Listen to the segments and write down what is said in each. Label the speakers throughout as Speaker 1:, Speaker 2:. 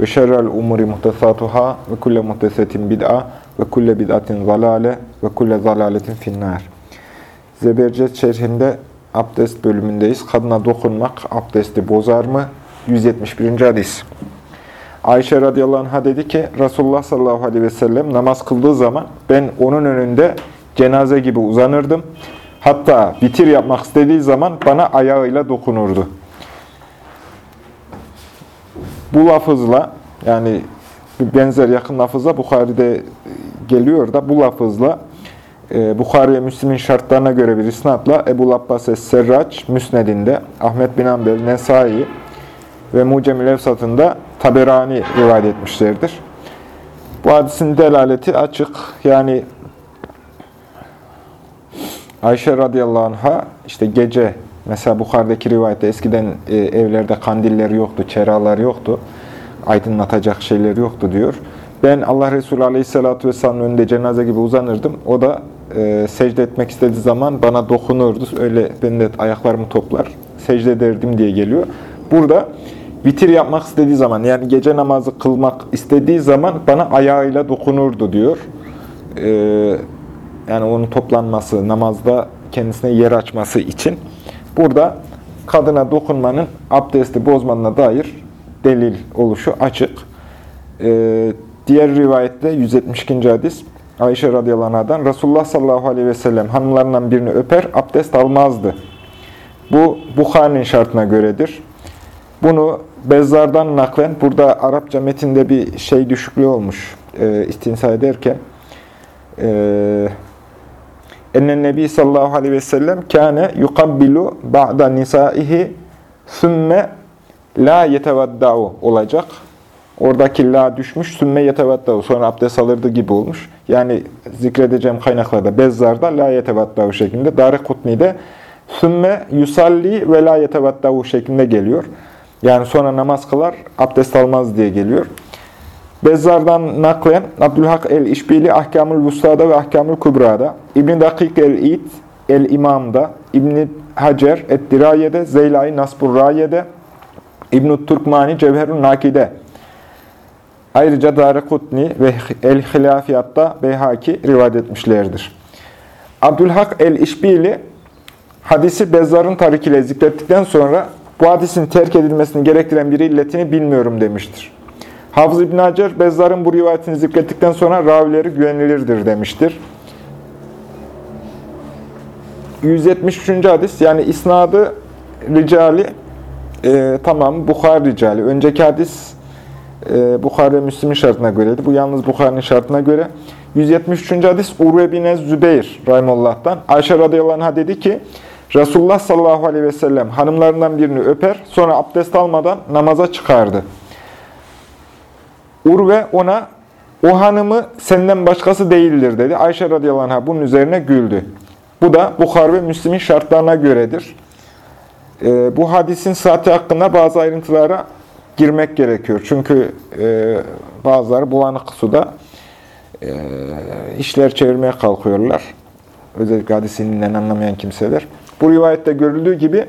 Speaker 1: ve şerrel umuri muhtesatuhâ ve kulle muhtesetin bid'a ve kulle bid'atin zalale ve kulle zalaletin finnâr. Zebercet şerhinde abdest bölümündeyiz. Kadına dokunmak abdesti bozar mı? 171. hadis. Ayşe radıyallahu anh'a dedi ki Resulullah sallallahu aleyhi ve sellem namaz kıldığı zaman ben onun önünde cenaze gibi uzanırdım. Hatta bitir yapmak istediği zaman bana ayağıyla dokunurdu. Bu lafızla yani benzer yakın lafızla Bukhari'de geliyor da bu lafızla e, Bukhari ve Müslim'in şartlarına göre bir isnatla Ebu Abbas Es-Serraç Müsned'inde Ahmet bin Ambel, Nesai ve Mucem-i Levsat'ında Taberani rivayet etmişlerdir. Bu hadisin delaleti açık. Yani Ayşe radıyallahu anh'a işte gece mesela Bukhari'deki rivayette eskiden e, evlerde kandiller yoktu, çeralar yoktu. Aydınlatacak şeyler yoktu diyor. Ben Allah Resulü aleyhissalatü vesselamın önünde cenaze gibi uzanırdım. O da e, secde etmek istediği zaman bana dokunurdu. Öyle ben de ayaklarımı toplar, secde ederdim diye geliyor. Burada vitir yapmak istediği zaman yani gece namazı kılmak istediği zaman bana ayağıyla dokunurdu diyor. E, yani onun toplanması, namazda kendisine yer açması için. Burada kadına dokunmanın abdesti bozmanına dair delil oluşu açık. Ee, diğer rivayette 172. hadis Ayşe radıyallahu anh'dan Resulullah sallallahu aleyhi ve sellem hanımlarından birini öper, abdest almazdı. Bu Bukhari'nin şartına göredir. Bunu Bezzar'dan naklen, burada Arapça metinde bir şey düşüklüğü olmuş e, istinsa ederken. E, Ennen Nebi sallallahu aleyhi ve sellem kâne yukabbilu ba'da nisaihi sümme la yetevadda'u olacak. Oradaki la düşmüş, sümme yetevadda'u. Sonra abdest alırdı gibi olmuş. Yani zikredeceğim kaynaklarda Bezzar'da la yetevadda'u şeklinde. Dar-ı Kutni'de sümme yusalli ve la yetevadda'u şeklinde geliyor. Yani sonra namaz kılar, abdest almaz diye geliyor. Bezzar'dan naklen Abdülhak el-İşbili Ahkamül Vusta'da ve Ahkamül Kubra'da, İbn-i Dakik el-İd el-İmam'da, İbn-i Hacer et-Diraye'de, Zeylai Nasburraye'de, İbn-i Turkmani Cevherun Naki'de, ayrıca Darekutni ve El-Hilafiyat'ta Beyhaki rivayet etmişlerdir. Abdülhak el-İşbili hadisi Bezzar'ın tarikiyle zikrettikten sonra bu hadisin terk edilmesini gerektiren bir illetini bilmiyorum demiştir. Hafız İbn Hacer, Bezzar'ın bu rivayetini zikrettikten sonra ravileri güvenilirdir demiştir. 173. hadis, yani isnadı ricali, e, tamam Bukhari ricali. Önceki hadis e, Bukhari ve Müslim'in şartına göreydi. Bu yalnız Bukhari'nin şartına göre. 173. hadis Urve bin Zübeyir Rahimullah'tan. Ayşe radıyallahu dedi ki, Resulullah sallallahu aleyhi ve sellem hanımlarından birini öper, sonra abdest almadan namaza çıkardı. Urve ona o hanımı senden başkası değildir dedi. Ayşe radıyallahu anh'a bunun üzerine güldü. Bu da Bukhar ve Müslim'in şartlarına göredir. Ee, bu hadisin saati hakkında bazı ayrıntılara girmek gerekiyor. Çünkü e, bazıları bulanık suda e, işler çevirmeye kalkıyorlar. Özellikle hadisinden anlamayan kimseler. Bu rivayette görüldüğü gibi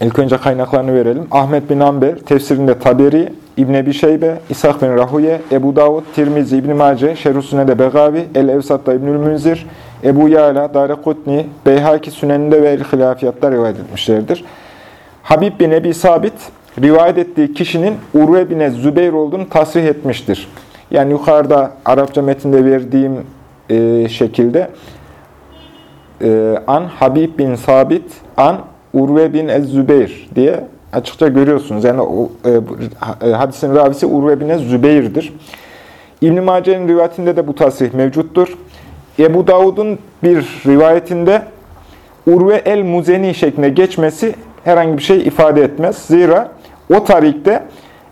Speaker 1: ilk önce kaynaklarını verelim. Ahmet bin Amber, tefsirinde Taberi, İbn Ebi Şeybe, İshak bin Rahuye, Ebu Davud, Tirmizi, İbn Mace, Şerhü Begavi, El-Evsat'ta İbnül Münzir, Ebu Yala, Darekutni, Beyhaki Süneninde ve El-Hilafiyat'ta rivayet etmişlerdir. Habib bin Ebi Sabit, rivayet ettiği kişinin Urve bin Zübeyir olduğunu tasrih etmiştir. Yani yukarıda Arapça metinde verdiğim e, şekilde e, an Habib bin Sabit, an Urve bin Ez-Zübeyir diye açıkça görüyorsunuz. Yani o, e, e, hadisin ravisi Urve bin Zübeyir'dir. İbn-i Mace'nin rivayetinde de bu tasrih mevcuttur. Ebu Davud'un bir rivayetinde Urve el-Muzeni şeklinde geçmesi herhangi bir şey ifade etmez. Zira o tarihte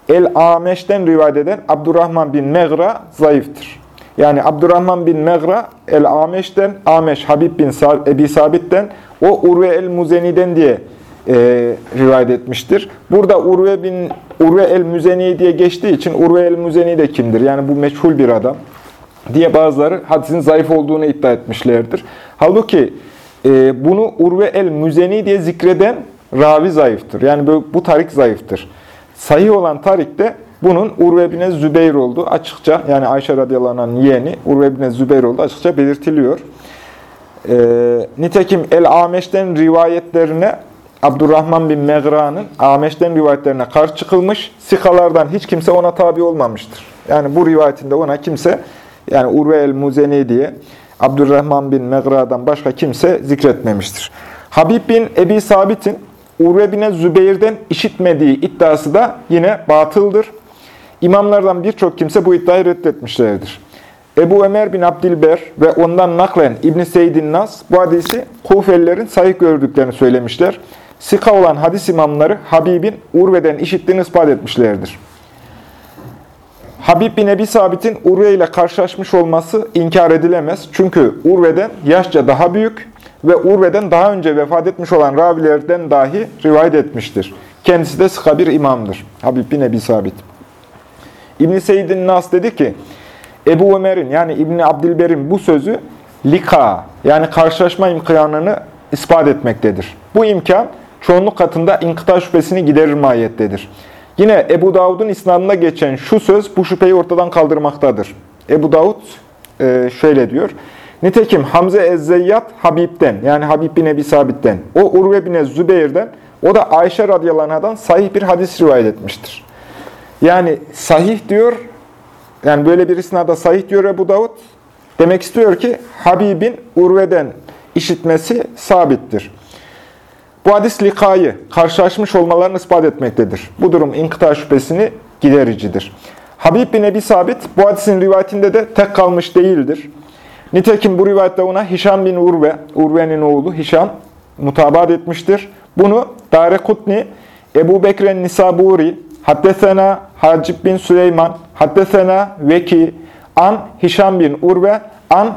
Speaker 1: El-Ameş'ten rivayet eden Abdurrahman bin Megra zayıftır. Yani Abdurrahman bin Megra El-Ameş'ten, Ameş Habib bin Ebi Sabit'ten, o Urve el-Muzeni'den diye e, rivayet etmiştir. Burada Urve bin Urve el-Müzeni diye geçtiği için Urve el-Müzeni de kimdir? Yani bu meçhul bir adam diye bazıları hadisin zayıf olduğunu iddia etmişlerdir. Halbuki e, bunu Urve el-Müzeni diye zikreden ravi zayıftır. Yani bu, bu tarik zayıftır. Sahih olan tarikte bunun Urve bin Zübeyir olduğu açıkça, yani Ayşe radıyallahu anh'ın yeğeni Urve bin Zübeyir olduğu açıkça belirtiliyor. E, nitekim El-Ameş'ten rivayetlerine Abdurrahman bin Megra'nın Ameş'ten rivayetlerine karşı çıkılmış. Sikalardan hiç kimse ona tabi olmamıştır. Yani bu rivayetinde ona kimse, yani Urve el-Muzeni diye Abdurrahman bin Megra'dan başka kimse zikretmemiştir. Habib bin Ebi Sabit'in Urve bin Zübeyir'den işitmediği iddiası da yine batıldır. İmamlardan birçok kimse bu iddiayı reddetmişlerdir. Ebu Ömer bin Abdilber ve ondan naklen İbn-i Seyyidin Nas bu hadisi Kufelilerin sahih gördüklerini söylemişler. Sika olan hadis imamları Habib'in Urve'den işittiğini ispat etmişlerdir. Habib bin Ebi Sabit'in Urve ile karşılaşmış olması inkar edilemez. Çünkü Urve'den yaşça daha büyük ve Urve'den daha önce vefat etmiş olan ravilerden dahi rivayet etmiştir. Kendisi de sıka bir imamdır. Habib bin Ebi Sabit. İbn-i Seyyidin Nas dedi ki, Ebu Ömer'in yani İbni Abdilber'in bu sözü lika yani karşılaşma imkanını ispat etmektedir. Bu imkan çoğunluk katında inkıta şüphesini giderir mahiyettedir. Yine Ebu Davud'un isnadında geçen şu söz bu şüpheyi ortadan kaldırmaktadır. Ebu Davud e, şöyle diyor. Nitekim Hamze Ezzeyyat Habib'den yani Habib bin Ebi Sabit'ten, o Urve bin Zübeyir'den, o da Ayşe radıyallahu anh'dan sahih bir hadis rivayet etmiştir. Yani sahih diyor, yani böyle bir isnada sahih diyor Ebu Davud. Demek istiyor ki Habib'in Urve'den işitmesi sabittir. Bu hadis likayı, karşılaşmış olmalarını ispat etmektedir. Bu durum inkıta şüphesini gidericidir. Habib bin Ebi Sabit bu hadisin rivayetinde de tek kalmış değildir. Nitekim bu rivayette ona Hişam bin Urve, Urve'nin oğlu Hişam mutabat etmiştir. Bunu Dare Kutni, Ebu Bekren Nisaburi, Haddesena Hacib bin Süleyman, Haddesena Veki, An Hişam bin Urve, An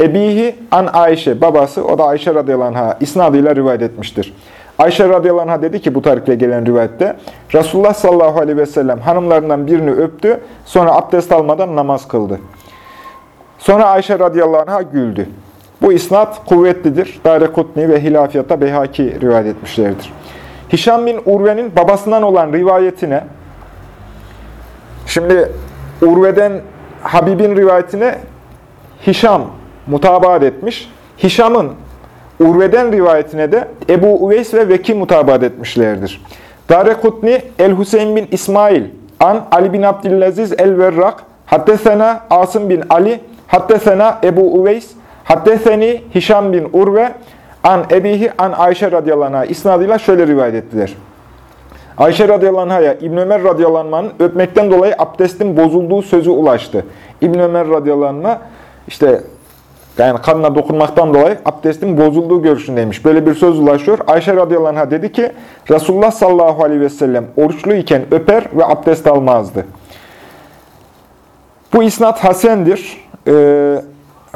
Speaker 1: Ebihi an Ayşe, babası, o da Ayşe radıyallahu anh'a isnadıyla rivayet etmiştir. Ayşe radıyallahu anh'a dedi ki bu tarikle gelen rivayette, Resulullah sallallahu aleyhi ve sellem hanımlarından birini öptü, sonra abdest almadan namaz kıldı. Sonra Ayşe radıyallahu anh'a güldü. Bu isnat kuvvetlidir. Dare Kutni ve Hilafiyat'ta Beyhaki rivayet etmişlerdir. Hişam bin Urve'nin babasından olan rivayetine, şimdi Urve'den Habib'in rivayetine Hişam mutabaat etmiş. Hişam'ın Urve'den rivayetine de Ebu Uveys ve Veki mutabaat etmişlerdir. Darekutni El-Hüseyin bin İsmail an Ali bin Abdülaziz el-Verrak Haddesena Asım bin Ali Haddesena Ebu Uveys Haddeseni Hişam bin Urve an Ebihi an Ayşe radıyallahu anh'a isnadıyla şöyle rivayet ettiler. Ayşe radıyallahu anh'a İbn Ömer radıyallahu öpmekten dolayı abdestin bozulduğu sözü ulaştı. İbn Ömer radıyallahu işte yani kadına dokunmaktan dolayı abdestin bozulduğu görüşündeymiş. Böyle bir söz ulaşıyor. Ayşe radıyallahu anh'a dedi ki Resulullah sallallahu aleyhi ve sellem oruçlu iken öper ve abdest almazdı. Bu isnat hasendir. Ee,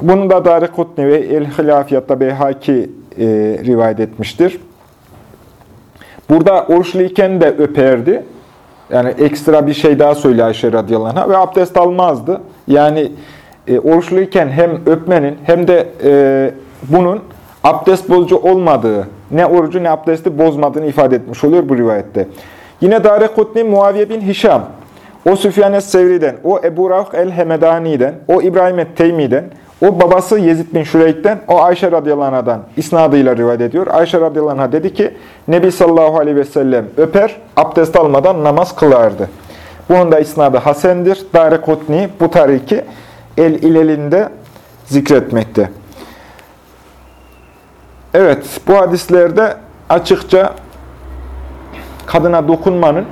Speaker 1: bunu da Darikutni ve El-Hilafiyat'ta Beyhaki e, rivayet etmiştir. Burada oruçlu iken de öperdi. Yani ekstra bir şey daha söyle Ayşe radıyallahu anh'a ve abdest almazdı. Yani e, oruçluyken hem öpmenin hem de e, bunun abdest bozucu olmadığı, ne orucu ne abdesti bozmadığını ifade etmiş oluyor bu rivayette. Yine Darekutni Muaviye bin Hişam, o Süfyan es-Sevri'den, o Ebu Ravk el-Hemedani'den, o İbrahim et-Teymi'den, o babası Yezid bin Şüreyk'ten, o Ayşe radıyallahu anh'dan isnadıyla rivayet ediyor. Ayşe radıyallahu anh dedi ki, Nebi sallallahu aleyhi ve sellem öper, abdest almadan namaz kılardı. Bunun da isnadı Hasendir. Darekutni bu tariki el ilelinde zikretmekte. Evet, bu hadislerde açıkça kadına dokunmanın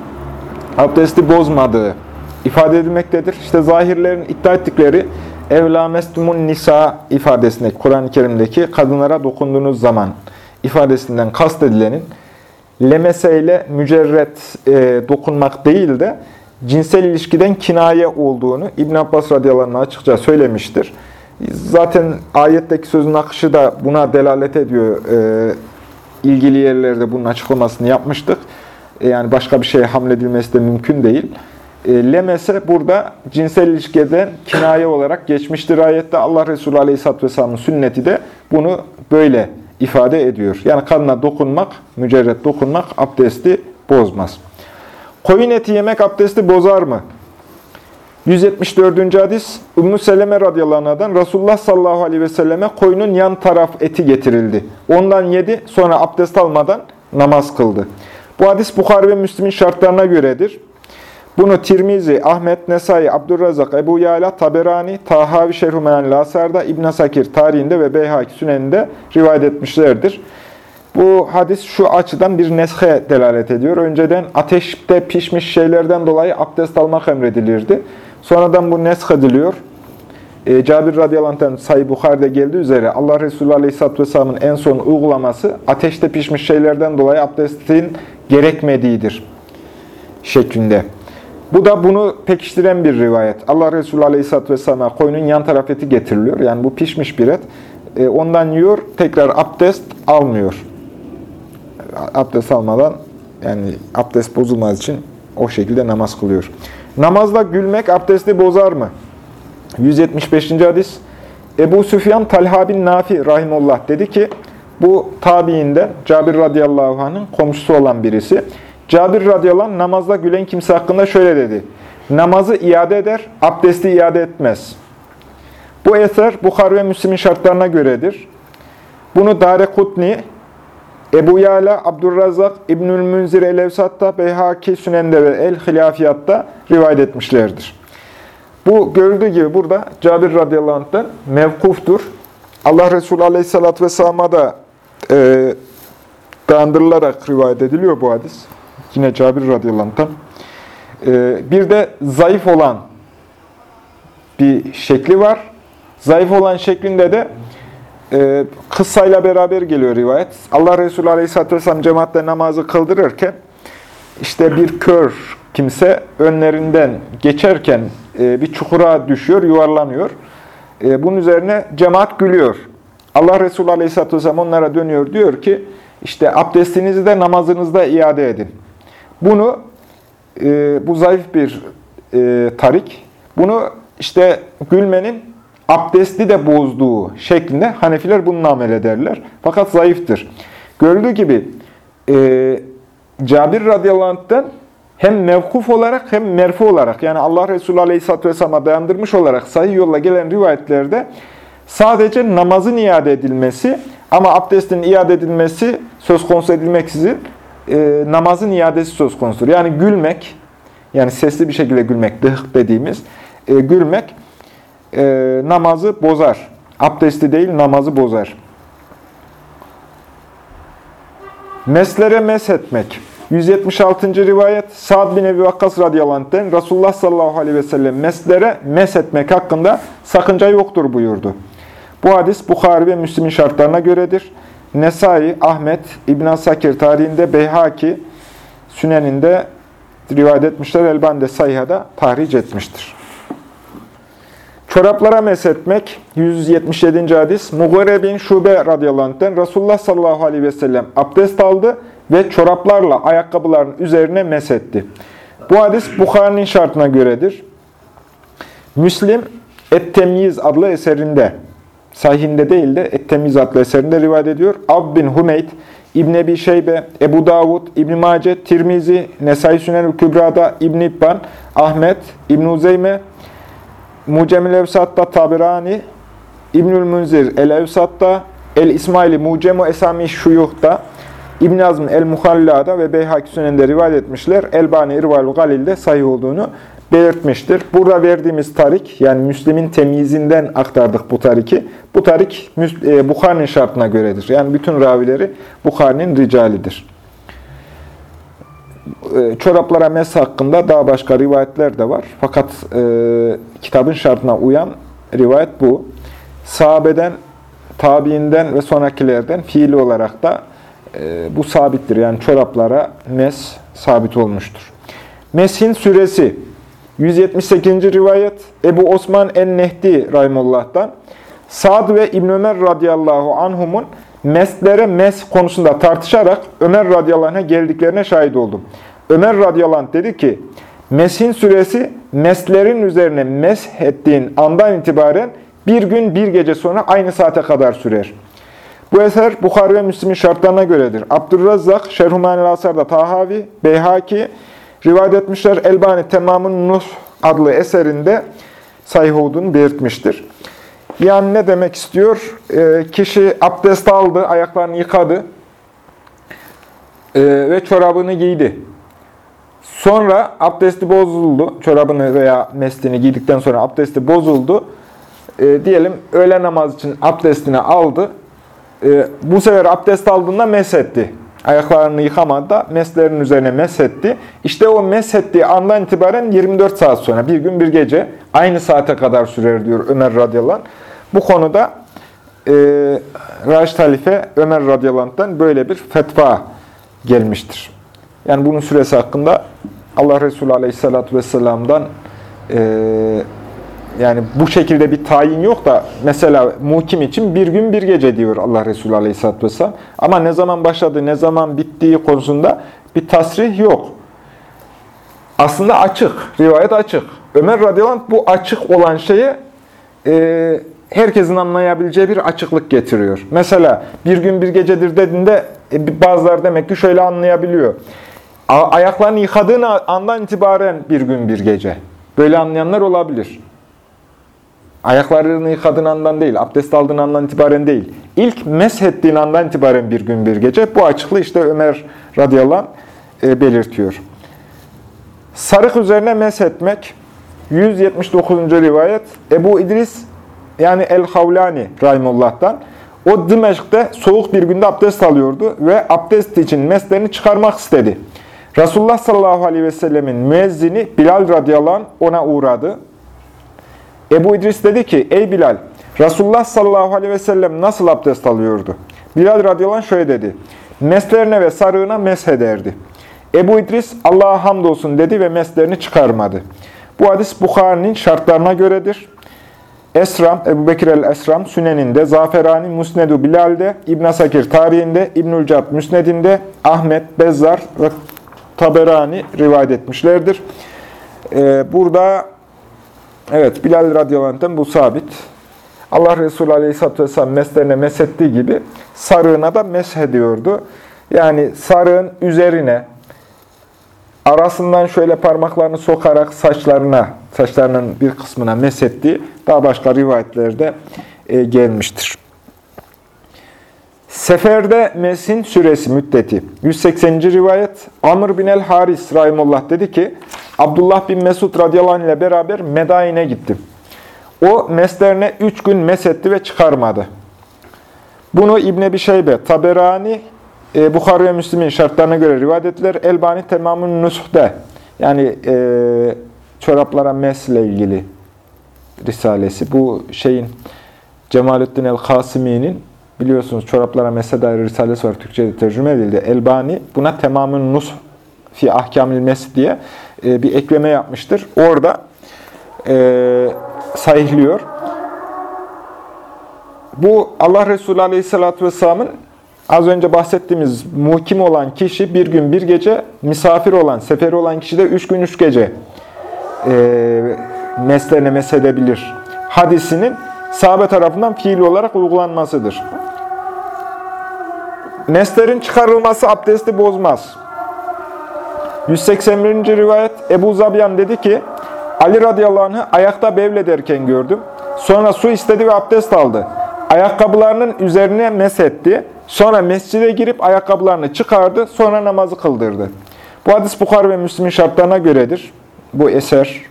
Speaker 1: abdesti bozmadığı ifade edilmektedir. İşte zahirlerin iddia ettikleri evla mestumun nisa ifadesinde Kur'an-ı Kerim'deki kadınlara dokunduğunuz zaman ifadesinden kastedilenin lemese ile mücerret e, dokunmak değil de cinsel ilişkiden kinaye olduğunu İbn Abbas radıyallahu açıkça söylemiştir. Zaten ayetteki sözün akışı da buna delalet ediyor. Ee, ilgili yerlerde bunun açıklamasını yapmıştık. Ee, yani başka bir şeye hamledilmesi de mümkün değil. Ee, lemese burada cinsel ilişkiden kinaye olarak geçmiştir ayette. Allah Resulü Aleyhisselatü Vesselam'ın sünneti de bunu böyle ifade ediyor. Yani kadına dokunmak, mücerret dokunmak abdesti bozmaz. Koyun eti yemek abdesti bozar mı? 174. hadis Ümmü Seleme radıyallahu anh'dan Resulullah sallallahu aleyhi ve selleme koyunun yan taraf eti getirildi. Ondan yedi sonra abdest almadan namaz kıldı. Bu hadis Bukhari ve Müslim'in şartlarına göredir. Bunu Tirmizi, Ahmet, Nesai, Abdurrazak, Ebu Yala, Taberani, Tahavi Şerhumen Lasar'da, İbn Sakir tarihinde ve Beyhaki Sünen'inde rivayet etmişlerdir. Bu hadis şu açıdan bir neshe delalet ediyor. Önceden ateşte pişmiş şeylerden dolayı abdest almak emredilirdi. Sonradan bu nesh ediliyor. E, Cabir radıyallahu sayı Bukhari'de geldiği üzere Allah Resulü aleyhisselatü vesselamın en son uygulaması ateşte pişmiş şeylerden dolayı abdestin gerekmediğidir şeklinde. Bu da bunu pekiştiren bir rivayet. Allah Resulü Aleyhisselatü Vesselam'a koyunun yan taraf eti getiriliyor. Yani bu pişmiş bir et. E, ondan yiyor, tekrar abdest almıyor. Abdest almadan, yani abdest bozulmaz için o şekilde namaz kılıyor. Namazda gülmek abdesti bozar mı? 175. hadis. Ebu Süfyan Talha bin Nafi Rahimullah dedi ki, bu tabiinden Cabir radıyallahu anh'ın komşusu olan birisi. Cabir radıyallahu anh namazda gülen kimse hakkında şöyle dedi. Namazı iade eder, abdesti iade etmez. Bu eser Bukhar ve Müslim'in şartlarına göredir. Bunu Dare Kutni, Ebu Yala, Abdurrazak, İbnül Münzir el-Evsat'ta, Beyhaki Sünen'de ve El-Hilafiyat'ta rivayet etmişlerdir. Bu görüldüğü gibi burada Cabir radıyallahu anh'tan mevkuftur. Allah Resulü aleyhissalatü vesselam'a da e, dayandırılarak rivayet ediliyor bu hadis. Yine Cabir radıyallahu anh'tan. Ee, bir de zayıf olan bir şekli var. Zayıf olan şeklinde de e, kıssayla beraber geliyor rivayet. Allah Resulü aleyhisselatü vesselam cemaatle namazı kıldırırken işte bir kör kimse önlerinden geçerken e, bir çukura düşüyor, yuvarlanıyor. E, bunun üzerine cemaat gülüyor. Allah Resulü aleyhisselatü vesselam onlara dönüyor diyor ki işte abdestinizi de namazınızda iade edin. Bunu e, bu zayıf bir e, tarik. Bunu işte gülmenin abdesti de bozduğu şeklinde Hanefiler bununla amel ederler. Fakat zayıftır. Görüldüğü gibi e, Cabir radıyallahu hem mevkuf olarak hem merfu olarak yani Allah Resulü aleyhisselatü vesselam'a dayandırmış olarak sahih yolla gelen rivayetlerde sadece namazın iade edilmesi ama abdestin iade edilmesi söz konusu edilmeksizin e, namazın iadesi söz konusudur. Yani gülmek, yani sesli bir şekilde gülmek, dıhk dediğimiz e, gülmek e, namazı bozar. Abdesti değil, namazı bozar. Meslere mes etmek. 176. rivayet Sa'd bin Ebi Vakkas radıyallahu anh'ten Resulullah sallallahu aleyhi ve sellem meslere mes etmek hakkında sakınca yoktur buyurdu. Bu hadis Bukhari ve Müslim'in şartlarına göredir. Nesai, Ahmet, İbn Sakir tarihinde, Beyhaki, Sünen'inde rivayet etmişler. Elban de Sayha'da tahric etmiştir. Çoraplara mesetmek 177. hadis. Mughire bin Şube radıyallahu anh'ten Resulullah sallallahu aleyhi ve sellem abdest aldı ve çoraplarla ayakkabıların üzerine mesetti. Bu hadis Bukhari'nin şartına göredir. Müslim Et-Temyiz adlı eserinde sahihinde değil de Et-Temiz adlı eserinde rivayet ediyor. Ab bin Humeyd, İbn Ebi Şeybe, Ebu Davud, İbn Mace, Tirmizi, Nesai Sünel Kübra'da İbn İbban, Ahmet, İbn Uzeyme, Mucemil Evsat'ta Tabirani, İbnül Münzir El Evsat'ta, El İsmaili Mucemu Esami Şuyuh'ta, İbn Azm El Muhalla'da ve Beyhaki Sünen'de rivayet etmişler. Elbani İrval Galil'de sahih olduğunu belirtmiştir. Burada verdiğimiz tarik, yani Müslim'in temyizinden aktardık bu tariki. Bu tarik e, Bukhari'nin şartına göredir. Yani bütün ravileri Bukhari'nin ricalidir. E, çoraplara mes hakkında daha başka rivayetler de var. Fakat e, kitabın şartına uyan rivayet bu. Sahabeden, tabiinden ve sonrakilerden fiili olarak da e, bu sabittir. Yani çoraplara mes sabit olmuştur. Meshin süresi 178. rivayet Ebu Osman en-Nehdi Rahimullah'tan. Sa'd ve İbn Ömer radıyallahu anhumun meslere mes konusunda tartışarak Ömer radıyallahu geldiklerine şahit oldum. Ömer radıyallahu dedi ki, mesin süresi meslerin üzerine mes ettiğin andan itibaren bir gün bir gece sonra aynı saate kadar sürer. Bu eser Bukhari ve Müslim'in şartlarına göredir. Abdurrazzak, Şerhumanil Asar'da Tahavi, Beyhaki rivayet etmişler. Elbani Temamın Nuh adlı eserinde olduğunu belirtmiştir. Yani ne demek istiyor? E, kişi abdest aldı, ayaklarını yıkadı e, ve çorabını giydi. Sonra abdesti bozuldu. Çorabını veya meslini giydikten sonra abdesti bozuldu. E, diyelim öğle namaz için abdestini aldı. E, bu sefer abdest aldığında mesetti. Ayaklarını yıkamadı da meslerin üzerine mesetti. İşte o mesettiği andan itibaren 24 saat sonra, bir gün bir gece aynı saate kadar sürer diyor Ömer radıyallahu anh. Bu konuda e, Raşid Halife Ömer radıyallahu böyle bir fetva gelmiştir. Yani bunun süresi hakkında Allah Resulü aleyhissalatü vesselam'dan e, yani bu şekilde bir tayin yok da mesela muhkim için bir gün bir gece diyor Allah Resulü aleyhissalatü vesselam. Ama ne zaman başladı, ne zaman bittiği konusunda bir tasrih yok. Aslında açık, rivayet açık. Ömer radıyallahu bu açık olan şeye e, herkesin anlayabileceği bir açıklık getiriyor. Mesela bir gün bir gecedir dediğinde e, bazıları demek ki şöyle anlayabiliyor. Ayaklarını yıkadığın andan itibaren bir gün bir gece. Böyle anlayanlar olabilir. Ayaklarını yıkadığın andan değil, abdest aldığın andan itibaren değil. İlk meshettiğin andan itibaren bir gün bir gece. Bu açıklığı işte Ömer radıyallahu e, belirtiyor. Sarık üzerine meshetmek 179. rivayet Ebu İdris yani El-Havlani Rahimullah'tan. O Dimeşk'te soğuk bir günde abdest alıyordu ve abdest için meslerini çıkarmak istedi. Resulullah sallallahu aleyhi ve sellemin müezzini Bilal radıyallahu anh ona uğradı. Ebu İdris dedi ki, ey Bilal, Resulullah sallallahu aleyhi ve sellem nasıl abdest alıyordu? Bilal radıyallahu anh şöyle dedi, meslerine ve sarığına meshederdi. Ebu İdris, Allah'a hamdolsun dedi ve meslerini çıkarmadı. Bu hadis Bukhari'nin şartlarına göredir. Esram, Ebu Bekir el-Esram, Sünen'inde, Zaferani, Musnedu Bilal'de, İbn Sakir tarihinde, İbnül Cad Müsned'inde, Ahmet, Bezzar ve Taberani rivayet etmişlerdir. Ee, burada evet Bilal radıyallahu bu sabit. Allah Resulü aleyhisselatü vesselam meslerine meshettiği gibi sarığına da meshediyordu. Yani sarığın üzerine arasından şöyle parmaklarını sokarak saçlarına, saçlarının bir kısmına meshettiği daha başka rivayetlerde e, gelmiştir. Seferde mesin süresi müddeti. 180. rivayet. Amr bin el-Haris Rahimullah dedi ki, Abdullah bin Mesud radıyallahu ile beraber Medain'e gittim. O meslerine üç gün mesetti ve çıkarmadı. Bunu İbn-i Şeybe, Taberani, e, Bukhari ve Müslim'in şartlarına göre rivayet ettiler. Elbani Temamın Nush'de, yani e, çoraplara mesle ilgili risalesi. Bu şeyin Cemalettin el-Kasimi'nin biliyorsunuz çoraplara mesle dair risalesi var. Türkçe'de tercüme edildi. Elbani buna Temamın Nush fi ahkamil mes diye e, bir ekleme yapmıştır. Orada e, sayıhlıyor. Bu Allah Resulü Aleyhisselatü Vesselam'ın az önce bahsettiğimiz muhkim olan kişi bir gün bir gece, misafir olan, seferi olan kişi de üç gün üç gece e, meslerine mesedebilir. Hadisinin sahabe tarafından fiil olarak uygulanmasıdır. Neslerin çıkarılması abdesti bozmaz. 181. rivayet Ebu Zabyan dedi ki, Ali radıyallahu anh'ı ayakta bevlederken gördüm. Sonra su istedi ve abdest aldı. Ayakkabılarının üzerine mesetti. Sonra mescide girip ayakkabılarını çıkardı. Sonra namazı kıldırdı. Bu hadis Bukhar ve Müslim'in şartlarına göredir. Bu eser.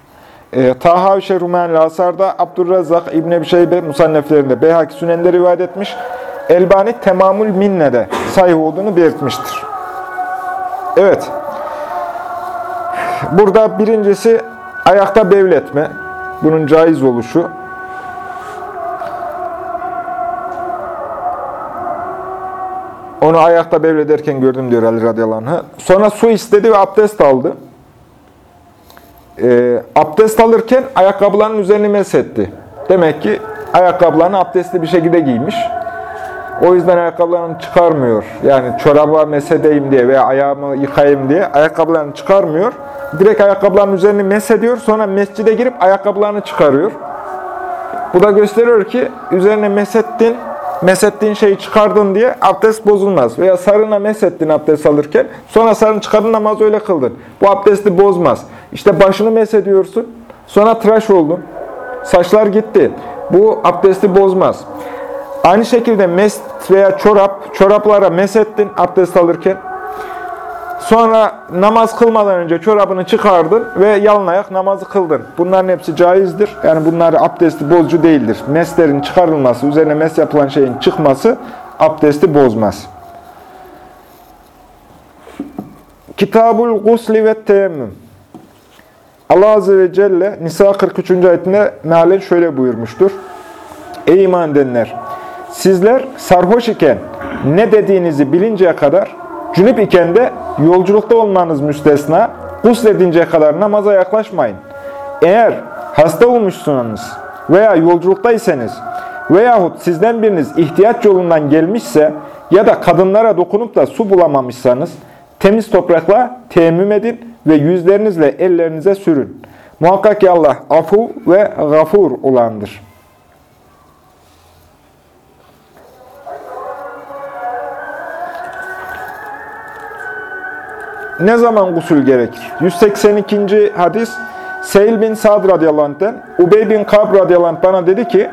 Speaker 1: E, Taha Şerhumen Asar'da Abdurrazzak İbn-i Şeybe Musanneflerinde Beyhaki Sünen'de rivayet etmiş. Elbani Temamül Minne'de sayı olduğunu belirtmiştir. Evet. Burada birincisi ayakta bevletme. Bunun caiz oluşu. Onu ayakta bevlederken gördüm diyor Ali radıyallahu anh. Sonra su istedi ve abdest aldı. e, abdest alırken ayakkabılarının üzerine mesetti. Demek ki ayakkabılarını abdestli bir şekilde giymiş. O yüzden ayakkabılarını çıkarmıyor. Yani çoraba mesedeyim diye veya ayağımı yıkayayım diye ayakkabılarını çıkarmıyor. Direkt ayakkabılarının üzerine mesediyor. Sonra mescide girip ayakkabılarını çıkarıyor. Bu da gösteriyor ki üzerine mesettin, mesettiğin şeyi çıkardın diye abdest bozulmaz. Veya sarına mesettin abdest alırken sonra sarını çıkardın namaz öyle kıldın. Bu abdesti bozmaz. İşte başını mesediyorsun. Sonra tıraş oldun. Saçlar gitti. Bu abdesti bozmaz. Aynı şekilde mest veya çorap, çoraplara mesettin abdest alırken. Sonra namaz kılmadan önce çorabını çıkardın ve yalın ayak namazı kıldın. Bunların hepsi caizdir. Yani bunlar abdesti bozucu değildir. Meslerin çıkarılması, üzerine mes yapılan şeyin çıkması abdesti bozmaz. Kitabul Gusli ve Teyemmüm Allah Azze ve Celle Nisa 43. ayetinde mealen şöyle buyurmuştur. Ey iman edenler! Sizler sarhoş iken ne dediğinizi bilinceye kadar, cünüp iken de yolculukta olmanız müstesna, gusledinceye kadar namaza yaklaşmayın. Eğer hasta olmuşsunuz veya yolculuktaysanız veyahut sizden biriniz ihtiyaç yolundan gelmişse ya da kadınlara dokunup da su bulamamışsanız, temiz toprakla teyemmüm edin ve yüzlerinizle ellerinize sürün. Muhakkak ki Allah afu ve gafur olandır. Ne zaman gusül gerekir? 182. hadis Seyil bin Sa'd radıyallahu anh'ten Ubey bin Kab radıyallahu anh bana dedi ki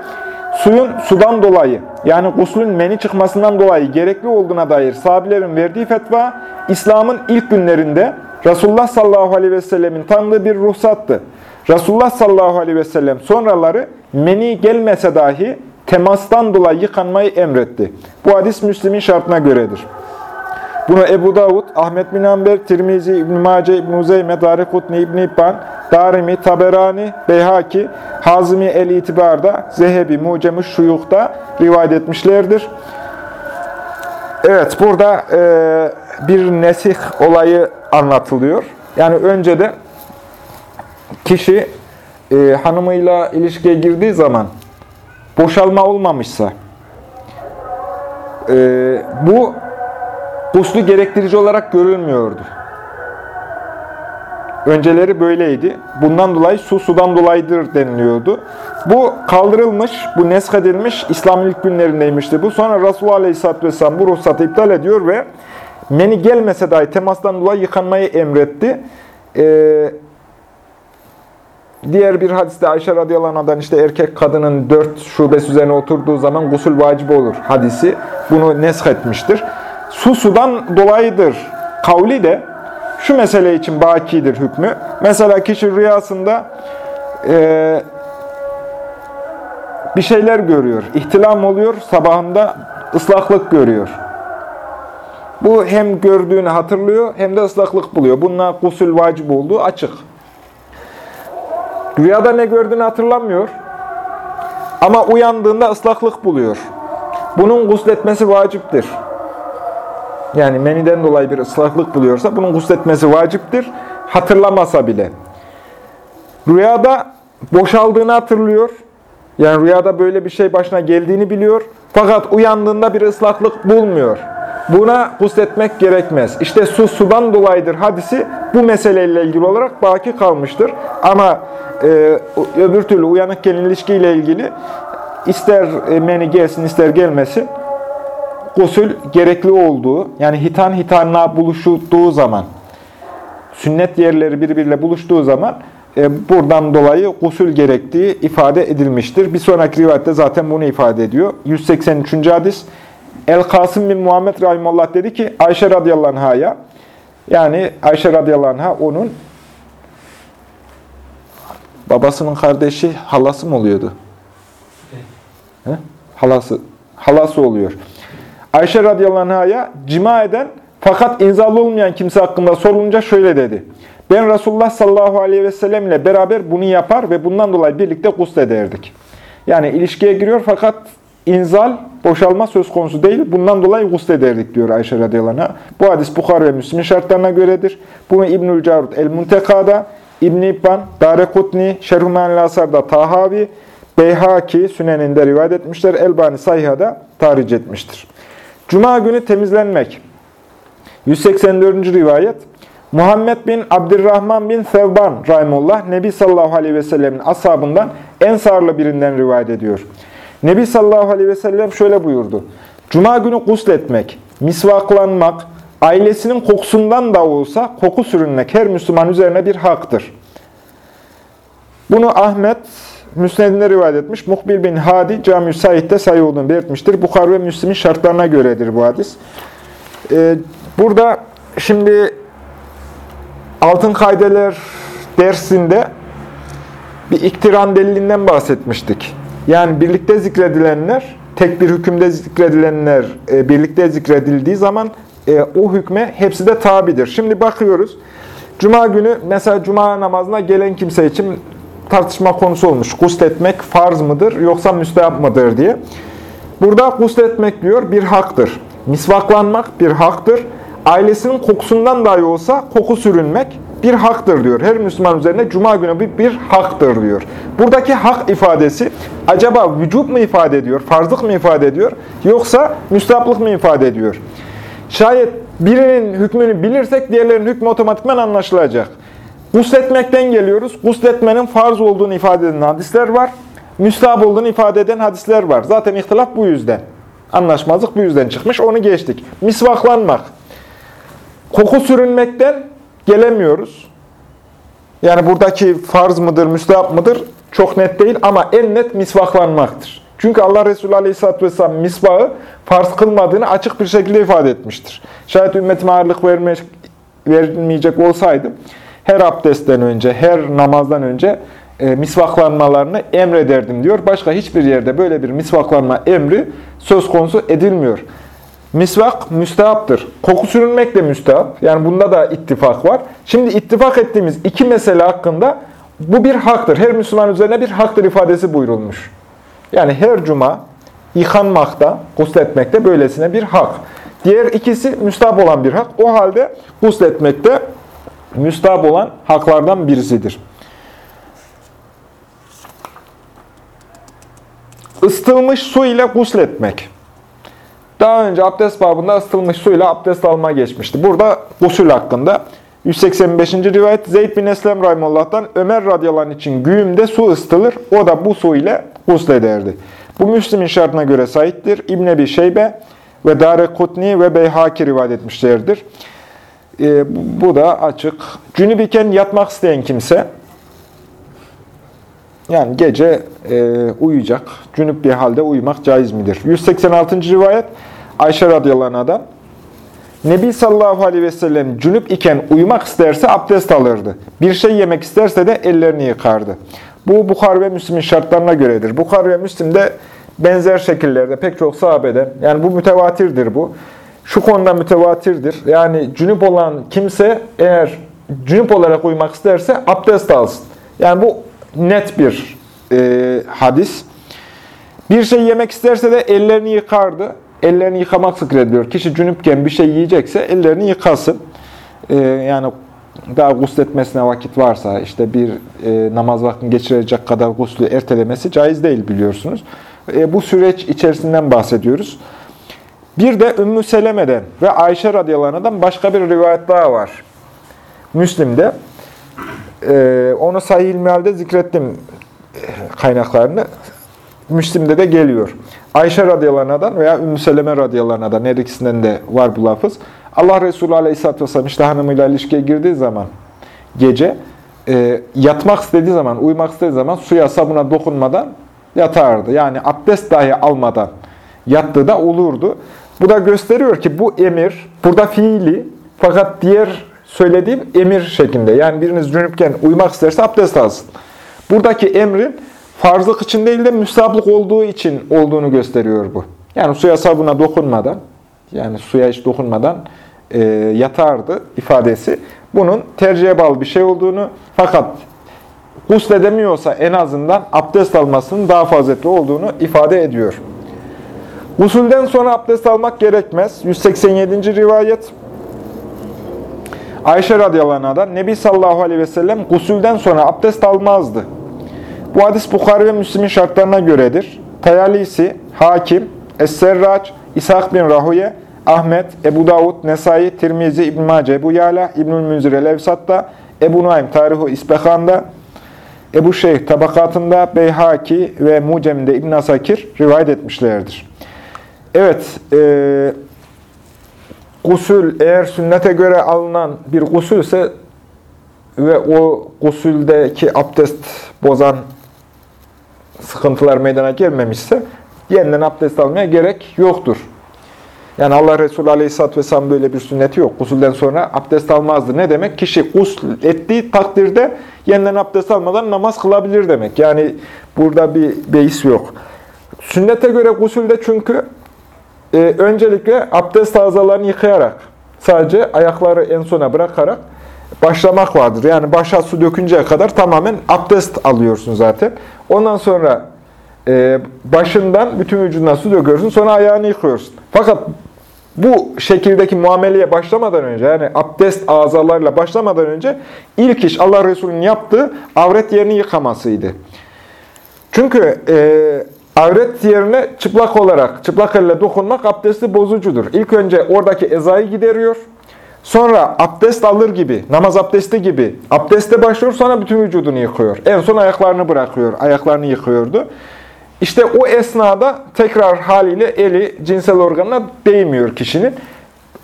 Speaker 1: suyun sudan dolayı yani guslün meni çıkmasından dolayı gerekli olduğuna dair sahabilerin verdiği fetva İslam'ın ilk günlerinde Resulullah sallallahu aleyhi ve sellemin tanıdığı bir ruhsattı. Resulullah sallallahu aleyhi ve sellem sonraları meni gelmese dahi temastan dolayı yıkanmayı emretti. Bu hadis Müslim'in şartına göredir. Bunu Ebu Davud, Ahmet bin Amber, Tirmizi, İbn-i Mace, İbn-i Uzeyme, Darikutni, İbn-i İbban, Darimi, Taberani, Beyhaki, Hazimi El-İtibar'da, Zehebi, Mucem-i Şuyuk'ta rivayet etmişlerdir. Evet, burada e, bir nesih olayı anlatılıyor. Yani önce de kişi e, hanımıyla ilişkiye girdiği zaman boşalma olmamışsa e, bu guslu gerektirici olarak görülmüyordu. Önceleri böyleydi. Bundan dolayı su sudan dolayıdır deniliyordu. Bu kaldırılmış, bu nesk edilmiş İslam'ın ilk günlerindeymişti bu. Sonra Resulullah Aleyhisselatü Vesselam bu ruhsatı iptal ediyor ve meni gelmese dahi temastan dolayı yıkanmayı emretti. Ee, diğer bir hadiste Ayşe radıyallahu anh'dan işte erkek kadının dört şubesi üzerine oturduğu zaman gusül vacibi olur hadisi. Bunu nesk etmiştir. Su sudan dolayıdır kavli de şu mesele için bakidir hükmü. Mesela kişi rüyasında e, bir şeyler görüyor. İhtilam oluyor, sabahında ıslaklık görüyor. Bu hem gördüğünü hatırlıyor hem de ıslaklık buluyor. Bununla gusül vacip olduğu açık. Rüyada ne gördüğünü hatırlamıyor. Ama uyandığında ıslaklık buluyor. Bunun gusletmesi vaciptir. Yani meniden dolayı bir ıslaklık buluyorsa bunun gusletmesi vaciptir. Hatırlamasa bile. Rüyada boşaldığını hatırlıyor. Yani rüyada böyle bir şey başına geldiğini biliyor. Fakat uyandığında bir ıslaklık bulmuyor. Buna gusletmek gerekmez. İşte su sudan dolayıdır hadisi bu meseleyle ilgili olarak baki kalmıştır. Ama e, öbür türlü uyanıkken ilişkiyle ilgili ister meni gelsin ister gelmesin gusül gerekli olduğu, yani hitan hitanla buluştuğu zaman, sünnet yerleri birbiriyle buluştuğu zaman e, buradan dolayı gusül gerektiği ifade edilmiştir. Bir sonraki rivayette zaten bunu ifade ediyor. 183. hadis El-Kasım bin Muhammed Rahimullah dedi ki Ayşe radıyallahu anh'a yani Ayşe radıyallahu anh'a onun babasının kardeşi halası mı oluyordu? He? Halası, halası oluyor. Ayşe radıyallahu anh'a cima eden fakat inzalı olmayan kimse hakkında sorulunca şöyle dedi. Ben Resulullah sallallahu aleyhi ve sellem ile beraber bunu yapar ve bundan dolayı birlikte guslederdik. Yani ilişkiye giriyor fakat inzal, boşalma söz konusu değil. Bundan dolayı guslederdik diyor Ayşe radıyallahu anh. Bu hadis Bukhar ve Müslim şartlarına göredir. Bunu İbnül Carut El-Munteka'da, İbn-i İbban, Darekutni, Şerhumen Lasar'da Tahavi, Beyhaki Sünen'inde rivayet etmişler. Elbani Sayha'da tahric etmiştir. Cuma günü temizlenmek. 184. rivayet. Muhammed bin Abdurrahman bin Sevban Rahimullah, Nebi sallallahu aleyhi ve sellemin ashabından en sarılı birinden rivayet ediyor. Nebi sallallahu aleyhi ve sellem şöyle buyurdu. Cuma günü gusletmek, misvaklanmak, ailesinin kokusundan da olsa koku sürünmek her Müslüman üzerine bir haktır. Bunu Ahmet Müsned'inde rivayet etmiş. Muhbil bin Hadi Cami-i Said'de sayı olduğunu belirtmiştir. Bukhar ve Müslim'in şartlarına göredir bu hadis. Ee, burada şimdi altın kaydeler dersinde bir iktiran delilinden bahsetmiştik. Yani birlikte zikredilenler, tek bir hükümde zikredilenler e, birlikte zikredildiği zaman e, o hükme hepsi de tabidir. Şimdi bakıyoruz. Cuma günü mesela cuma namazına gelen kimse için tartışma konusu olmuş. Gusletmek farz mıdır yoksa müstehap mıdır diye. Burada gusletmek diyor bir haktır. Misvaklanmak bir haktır. Ailesinin kokusundan dahi olsa koku sürünmek bir haktır diyor. Her Müslüman üzerine cuma günü bir, bir haktır diyor. Buradaki hak ifadesi acaba vücut mu ifade ediyor, farzlık mı ifade ediyor yoksa müstehaplık mı ifade ediyor? Şayet birinin hükmünü bilirsek diğerlerinin hükmü otomatikman anlaşılacak. Gusletmekten geliyoruz. Gusletmenin farz olduğunu ifade eden hadisler var. Müstahap olduğunu ifade eden hadisler var. Zaten ihtilaf bu yüzden. Anlaşmazlık bu yüzden çıkmış. Onu geçtik. Misvaklanmak. Koku sürünmekten gelemiyoruz. Yani buradaki farz mıdır, müstahap mıdır çok net değil ama en net misvaklanmaktır. Çünkü Allah Resulü Aleyhisselatü Vesselam misvağı farz kılmadığını açık bir şekilde ifade etmiştir. Şayet ümmetime ağırlık verme, verilmeyecek olsaydı her abdestten önce, her namazdan önce e, misvaklanmalarını emrederdim diyor. Başka hiçbir yerde böyle bir misvaklanma emri söz konusu edilmiyor. Misvak müstehaptır. Koku sürünmek de müstehap. Yani bunda da ittifak var. Şimdi ittifak ettiğimiz iki mesele hakkında bu bir haktır. Her Müslüman üzerine bir haktır ifadesi buyurulmuş. Yani her cuma yıkanmakta, gusletmekte böylesine bir hak. Diğer ikisi müstahap olan bir hak. O halde gusletmekte müstahap olan haklardan birisidir. Isıtılmış su ile gusletmek. Daha önce abdest babında ısıtılmış su ile abdest alma geçmişti. Burada gusül hakkında 185. rivayet Zeyd bin Eslem Rahimullah'tan Ömer radıyallahu için güğümde su ısıtılır. O da bu su ile guslederdi. Bu Müslim'in şartına göre sahiptir. İbn Ebi Şeybe ve Dare Kutni ve Beyhaki rivayet etmişlerdir. E, bu da açık. Cünüp iken yatmak isteyen kimse, yani gece e, uyuyacak, cünüp bir halde uyumak caiz midir? 186. rivayet Ayşe radıyallahu anh'dan. Nebi sallallahu aleyhi ve sellem cünüp iken uyumak isterse abdest alırdı. Bir şey yemek isterse de ellerini yıkardı. Bu Bukhar ve Müslim'in şartlarına göredir. Bukhar ve Müslim'de benzer şekillerde pek çok sahabeden, yani bu mütevatirdir bu şu konuda mütevatirdir. Yani cünüp olan kimse eğer cünüp olarak uyumak isterse abdest alsın. Yani bu net bir e, hadis. Bir şey yemek isterse de ellerini yıkardı. Ellerini yıkamak zikrediliyor. Kişi cünüpken bir şey yiyecekse ellerini yıkasın. E, yani daha gusletmesine vakit varsa, işte bir e, namaz vaktini geçirecek kadar guslü ertelemesi caiz değil biliyorsunuz. E, bu süreç içerisinden bahsediyoruz. Bir de Ümmü Seleme'den ve Ayşe radıyallahu başka bir rivayet daha var. Müslim'de. Ee, onu Sahih Meal'de zikrettim kaynaklarını. Müslim'de de geliyor. Ayşe radıyallahu veya Ümmü Seleme radıyallahu anh'dan her ikisinden de var bu lafız. Allah Resulü aleyhisselatü vesselam işte hanımıyla ilişkiye girdiği zaman gece e, yatmak istediği zaman, uyumak istediği zaman suya sabuna dokunmadan yatardı. Yani abdest dahi almadan yattığı da olurdu. Bu da gösteriyor ki bu emir burada fiili fakat diğer söylediğim emir şeklinde. Yani biriniz cünüpken uyumak isterse abdest alsın. Buradaki emrin farzlık için değil de müstahaplık olduğu için olduğunu gösteriyor bu. Yani suya sabuna dokunmadan, yani suya hiç dokunmadan e, yatardı ifadesi. Bunun tercihe bağlı bir şey olduğunu fakat gusledemiyorsa en azından abdest almasının daha faziletli olduğunu ifade ediyor. Usulden sonra abdest almak gerekmez. 187. rivayet. Ayşe radıyallahu anh'dan Nebi sallallahu aleyhi ve sellem gusülden sonra abdest almazdı. Bu hadis Bukhari ve Müslim'in şartlarına göredir. Tayalisi, Hakim, Es-Serraç, İshak bin Rahuye, Ahmet, Ebu Davud, Nesai, Tirmizi, İbn Mace, Ebu Yala, İbnül Münzir el-Evsat'ta, Ebu Nuaym, Tarihu İsbehan'da, Ebu Şeyh tabakatında, Beyhaki ve Mucem'de İbn Asakir rivayet etmişlerdir. Evet, e, gusül eğer sünnete göre alınan bir gusülse ve o gusüldeki abdest bozan sıkıntılar meydana gelmemişse yeniden abdest almaya gerek yoktur. Yani Allah Resulü Aleyhisselatü Vesselam böyle bir sünneti yok. Gusülden sonra abdest almazdı. Ne demek? Kişi gusül ettiği takdirde yeniden abdest almadan namaz kılabilir demek. Yani burada bir beis yok. Sünnete göre gusülde çünkü e, öncelikle abdest azalarını yıkayarak, sadece ayakları en sona bırakarak başlamak vardır. Yani başa su dökünceye kadar tamamen abdest alıyorsun zaten. Ondan sonra e, başından bütün vücuduna su döküyorsun, sonra ayağını yıkıyorsun. Fakat bu şekildeki muameleye başlamadan önce, yani abdest azalarıyla başlamadan önce ilk iş Allah Resulü'nün yaptığı avret yerini yıkamasıydı. Çünkü e, avret yerine çıplak olarak, çıplak elle dokunmak abdesti bozucudur. İlk önce oradaki ezayı gideriyor. Sonra abdest alır gibi, namaz abdesti gibi abdeste başlıyor, sonra bütün vücudunu yıkıyor. En son ayaklarını bırakıyor, ayaklarını yıkıyordu. İşte o esnada tekrar haliyle eli cinsel organına değmiyor kişinin.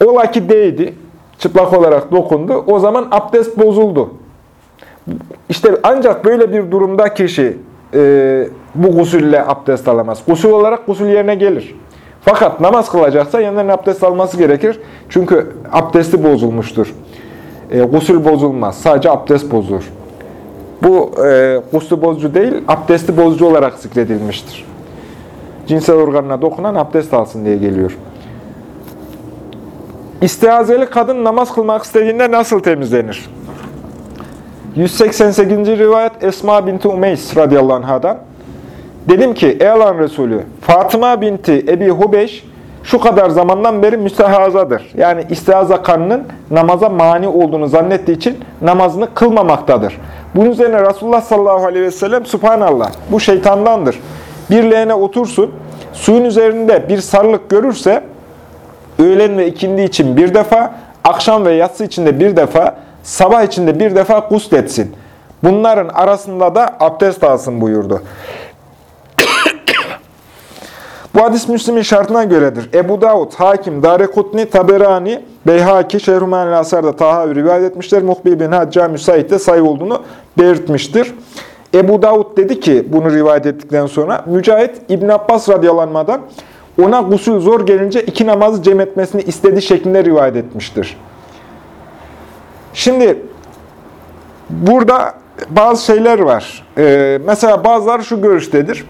Speaker 1: Ola ki değdi, çıplak olarak dokundu, o zaman abdest bozuldu. İşte ancak böyle bir durumda kişi e, bu gusülle abdest alamaz. Gusül olarak gusül yerine gelir. Fakat namaz kılacaksa yeniden abdest alması gerekir. Çünkü abdesti bozulmuştur. E, gusül bozulmaz. Sadece abdest bozulur. Bu e, gusül bozucu değil, abdesti bozucu olarak zikredilmiştir. Cinsel organına dokunan abdest alsın diye geliyor. İstihazeli kadın namaz kılmak istediğinde nasıl temizlenir? 188. rivayet Esma binti Umeys radıyallahu anhadan. Dedim ki ey Allah'ın Resulü Fatıma binti Ebi Hubeş şu kadar zamandan beri müstehazadır. Yani istihaza kanının namaza mani olduğunu zannettiği için namazını kılmamaktadır. Bunun üzerine Resulullah sallallahu aleyhi ve sellem Subhanallah bu şeytandandır. Bir leğene otursun, suyun üzerinde bir sarılık görürse öğlen ve ikindi için bir defa, akşam ve yatsı için de bir defa, sabah için de bir defa gusletsin. Bunların arasında da abdest alsın buyurdu. Bu hadis Müslim'in şartına göredir. Ebu Davud, Hakim, Darekutni, Taberani, Beyhaki, Şehrumen Asar'da Taha rivayet etmişler. Muhbir bin Hacca müsaitte sayı olduğunu belirtmiştir. Ebu Davud dedi ki bunu rivayet ettikten sonra Mücahit İbn Abbas radyalanmadan ona gusül zor gelince iki namazı cem etmesini istediği şeklinde rivayet etmiştir. Şimdi burada bazı şeyler var. Ee, mesela bazıları şu görüştedir.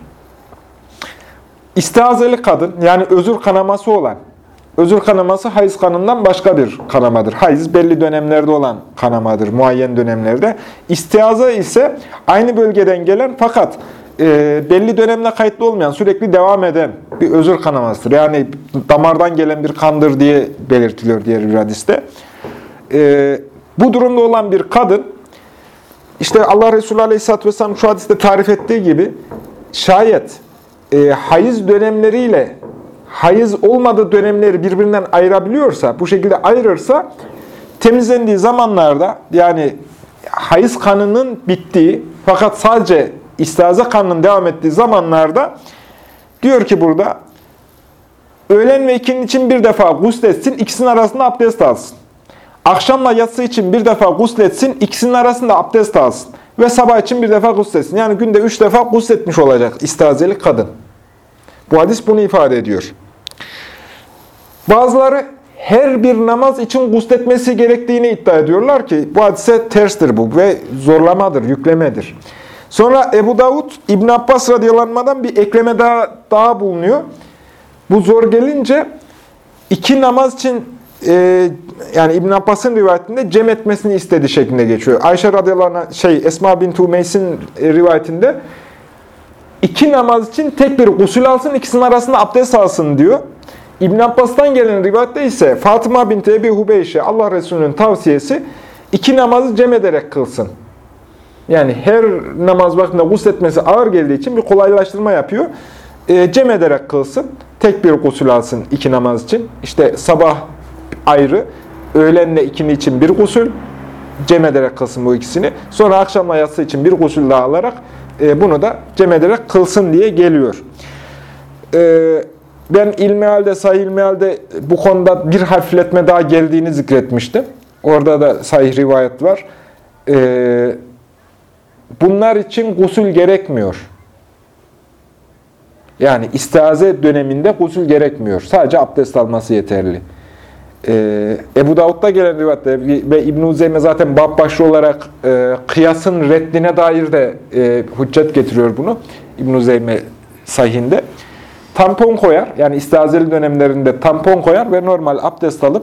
Speaker 1: İstihazeli kadın yani özür kanaması olan, özür kanaması hayız kanından başka bir kanamadır. Hayız belli dönemlerde olan kanamadır, muayyen dönemlerde. İstihaza ise aynı bölgeden gelen fakat e, belli dönemle kayıtlı olmayan, sürekli devam eden bir özür kanamasıdır. Yani damardan gelen bir kandır diye belirtiliyor diğer bir hadiste. E, bu durumda olan bir kadın, işte Allah Resulü Aleyhisselatü Vesselam şu hadiste tarif ettiği gibi, şayet e, hayız dönemleriyle hayız olmadığı dönemleri birbirinden ayırabiliyorsa, bu şekilde ayırırsa, temizlendiği zamanlarda, yani hayız kanının bittiği, fakat sadece istihaza kanının devam ettiği zamanlarda, diyor ki burada, öğlen ve ikinin için bir defa gusletsin, ikisinin arasında abdest alsın. Akşamla yatsı için bir defa gusletsin, ikisinin arasında abdest alsın. Ve sabah için bir defa gusletsin. Yani günde üç defa gusletmiş olacak istihazeli kadın. Bu hadis bunu ifade ediyor. Bazıları her bir namaz için gusletmesi gerektiğini iddia ediyorlar ki bu hadise terstir bu ve zorlamadır, yüklemedir. Sonra Ebu Davud İbn Abbas radyalanmadan bir ekleme daha, daha bulunuyor. Bu zor gelince iki namaz için e, yani İbn Abbas'ın rivayetinde cem etmesini istediği şeklinde geçiyor. Ayşe radıyallahu şey Esma bin Tumeys'in rivayetinde iki namaz için tek bir gusül alsın, ikisinin arasında abdest alsın diyor. İbn Abbas'tan gelen rivayette ise Fatıma binti Ebi Hubeyşe Allah Resulü'nün tavsiyesi iki namazı cem ederek kılsın. Yani her namaz vaktinde gusletmesi ağır geldiği için bir kolaylaştırma yapıyor. E, cem ederek kılsın. Tek bir gusül alsın iki namaz için. İşte sabah ayrı, öğlenle ikindi için bir gusül, cem ederek kılsın bu ikisini. Sonra akşamla yatsı için bir gusül daha alarak e, bunu da cem ederek kılsın diye geliyor. E, ben ilmihalde, sahih ilmihalde bu konuda bir hafifletme daha geldiğini zikretmiştim. Orada da sahih rivayet var. E, bunlar için gusül gerekmiyor. Yani istiaze döneminde gusül gerekmiyor. Sadece abdest alması yeterli. Ee, Ebu Davud'da gelen rivayette ve İbn-i zaten bab başlı olarak e, kıyasın reddine dair de e, hüccet getiriyor bunu. İbn-i Zeyme sahihinde. Tampon koyar, yani istihazeli dönemlerinde tampon koyar ve normal abdest alıp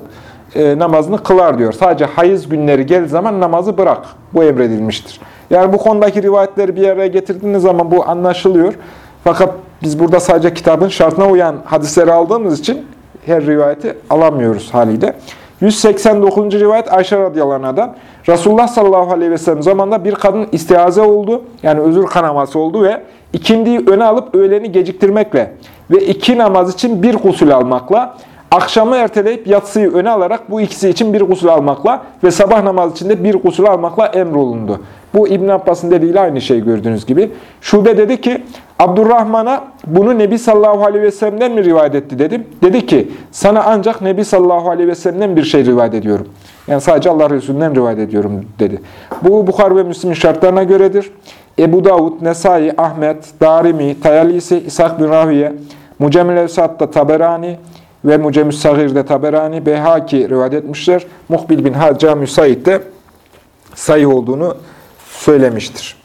Speaker 1: e, namazını kılar diyor. Sadece hayız günleri geldiği zaman namazı bırak. Bu emredilmiştir. Yani bu konudaki rivayetleri bir araya getirdiğiniz zaman bu anlaşılıyor. Fakat biz burada sadece kitabın şartına uyan hadisleri aldığımız için her rivayeti alamıyoruz haliyle. 189. rivayet Ayşe radıyallahu anh'dan. Resulullah sallallahu aleyhi ve sellem zamanında bir kadın istiaze oldu. Yani özür kanaması oldu ve ikindiyi öne alıp öğleni geciktirmekle ve iki namaz için bir gusül almakla, akşamı erteleyip yatsıyı öne alarak bu ikisi için bir gusül almakla ve sabah namaz için de bir gusül almakla emrolundu. Bu İbn Abbas'ın dediğiyle aynı şey gördüğünüz gibi. Şube dedi ki, Abdurrahman'a bunu Nebi sallallahu aleyhi ve sellem'den mi rivayet etti dedim. Dedi ki, sana ancak Nebi sallallahu aleyhi ve sellem'den bir şey rivayet ediyorum. Yani sadece Allah Resulü'nden rivayet ediyorum dedi. Bu Bukhar ve Müslim'in şartlarına göredir. Ebu Davud, Nesai, Ahmet, Darimi, Tayalisi, İshak bin Rahiye, Mucemil Evsat'ta Taberani ve Mucemüs Sagir'de Taberani, Behaki rivayet etmişler. Muhbil bin Hacca Müsait de sayı olduğunu söylemiştir.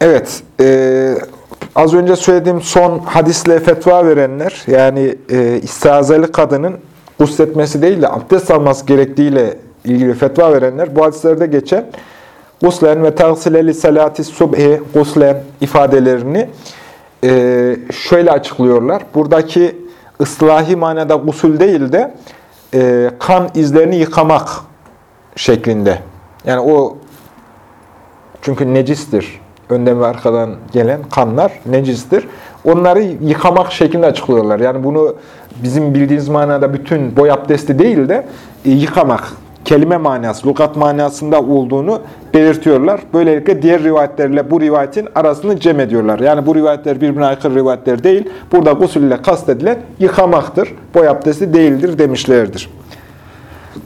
Speaker 1: Evet, e, az önce söylediğim son hadisle fetva verenler, yani e, istihazeli kadının gusletmesi değil de abdest alması gerektiğiyle ilgili fetva verenler, bu hadislerde geçen guslen ve tagsileli salati subhi guslen ifadelerini e, şöyle açıklıyorlar. Buradaki ıslahi manada gusül değil de e, kan izlerini yıkamak şeklinde. Yani o çünkü necistir. Önden ve arkadan gelen kanlar necistir. Onları yıkamak şeklinde açıklıyorlar. Yani bunu bizim bildiğimiz manada bütün boy abdesti değil de e, yıkamak, kelime manası, lukat manasında olduğunu belirtiyorlar. Böylelikle diğer rivayetlerle bu rivayetin arasını cem ediyorlar. Yani bu rivayetler birbirine aykırı rivayetler değil. Burada gusül ile kastedilen yıkamaktır. Boy abdesti değildir demişlerdir.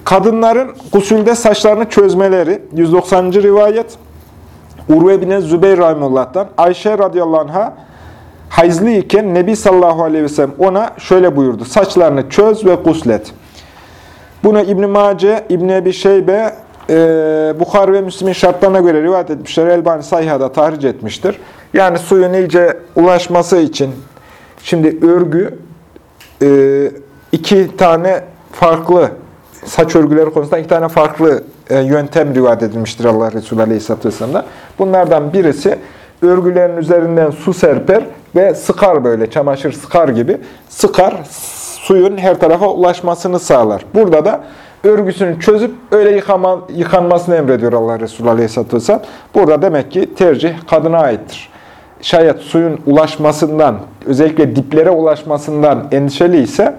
Speaker 1: Kadınların gusülde saçlarını çözmeleri 190. rivayet Urve bin Zübeyir Rahimullah'tan Ayşe radıyallahu anh'a hayızlı iken Nebi sallallahu aleyhi ve sellem ona şöyle buyurdu. Saçlarını çöz ve guslet. Bunu İbn-i Mace, İbn-i Ebi Şeybe, e, Bukhar ve Müslim'in şartlarına göre rivayet etmişler. Elbani Sayha'da tahric etmiştir. Yani suyun iyice ulaşması için şimdi örgü e, iki tane farklı saç örgüleri konusunda iki tane farklı e, yöntem rivayet edilmiştir Allah Resulü Aleyhisselatü Vesselam'da. Bunlardan birisi örgülerin üzerinden su serper ve sıkar böyle çamaşır sıkar gibi sıkar suyun her tarafa ulaşmasını sağlar. Burada da örgüsünü çözüp öyle yıkama, yıkanmasını emrediyor Allah Resulü Aleyhisselatü Vesselam. Burada demek ki tercih kadına aittir. Şayet suyun ulaşmasından, özellikle diplere ulaşmasından endişeli ise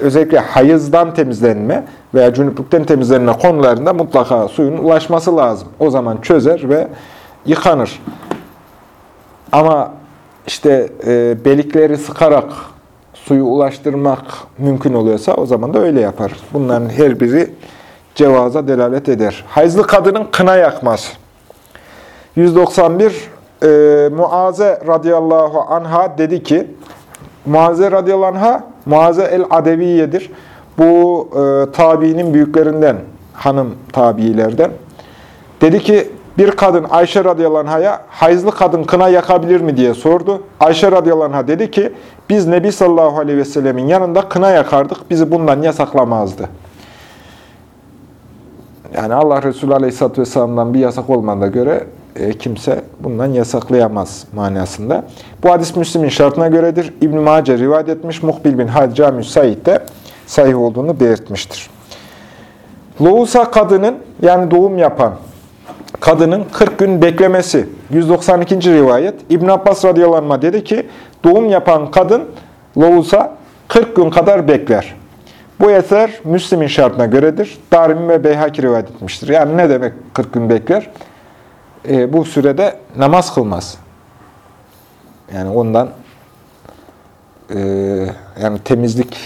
Speaker 1: özellikle hayızdan temizlenme veya cünüplükten temizlenme konularında mutlaka suyun ulaşması lazım. O zaman çözer ve yıkanır. Ama işte e, belikleri sıkarak suyu ulaştırmak mümkün oluyorsa o zaman da öyle yapar. Bunların her biri cevaza delalet eder. Hayızlı kadının kına yakması. 191 e, Muaze radıyallahu anha dedi ki Muaze radıyallahu anh'a Muaze el-Adeviye'dir. Bu e, tabiinin büyüklerinden, hanım tabiilerden. Dedi ki bir kadın Ayşe radıyallahu hayızlı kadın kına yakabilir mi diye sordu. Ayşe radıyallahu dedi ki biz Nebi sallallahu aleyhi ve sellemin yanında kına yakardık. Bizi bundan yasaklamazdı. Yani Allah Resulü aleyhisselatü vesselam'dan bir yasak olmadığına göre e, kimse bundan yasaklayamaz manasında. Bu hadis Müslim'in şartına göredir. İbn-i Mace rivayet etmiş. Muhbil bin Had Cami Said de sahih olduğunu belirtmiştir. Loğusa kadının yani doğum yapan kadının 40 gün beklemesi. 192. rivayet. İbn Abbas radıyallahu dedi ki doğum yapan kadın Loğusa 40 gün kadar bekler. Bu eser Müslim'in şartına göredir. Darimi ve Beyhaki rivayet etmiştir. Yani ne demek 40 gün bekler? E, bu sürede namaz kılmaz. Yani ondan e, yani temizlik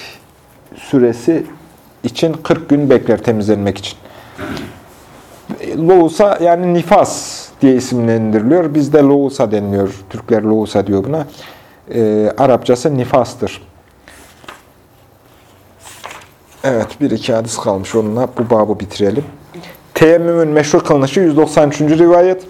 Speaker 1: süresi için 40 gün bekler temizlenmek için. Loğusa yani nifas diye isimlendiriliyor. Bizde loğusa deniliyor. Türkler loğusa diyor buna. E, Arapçası nifastır. Evet, bir iki hadis kalmış. Onunla bu babı bitirelim. Teyemmümün meşru kılınışı 193. rivayet.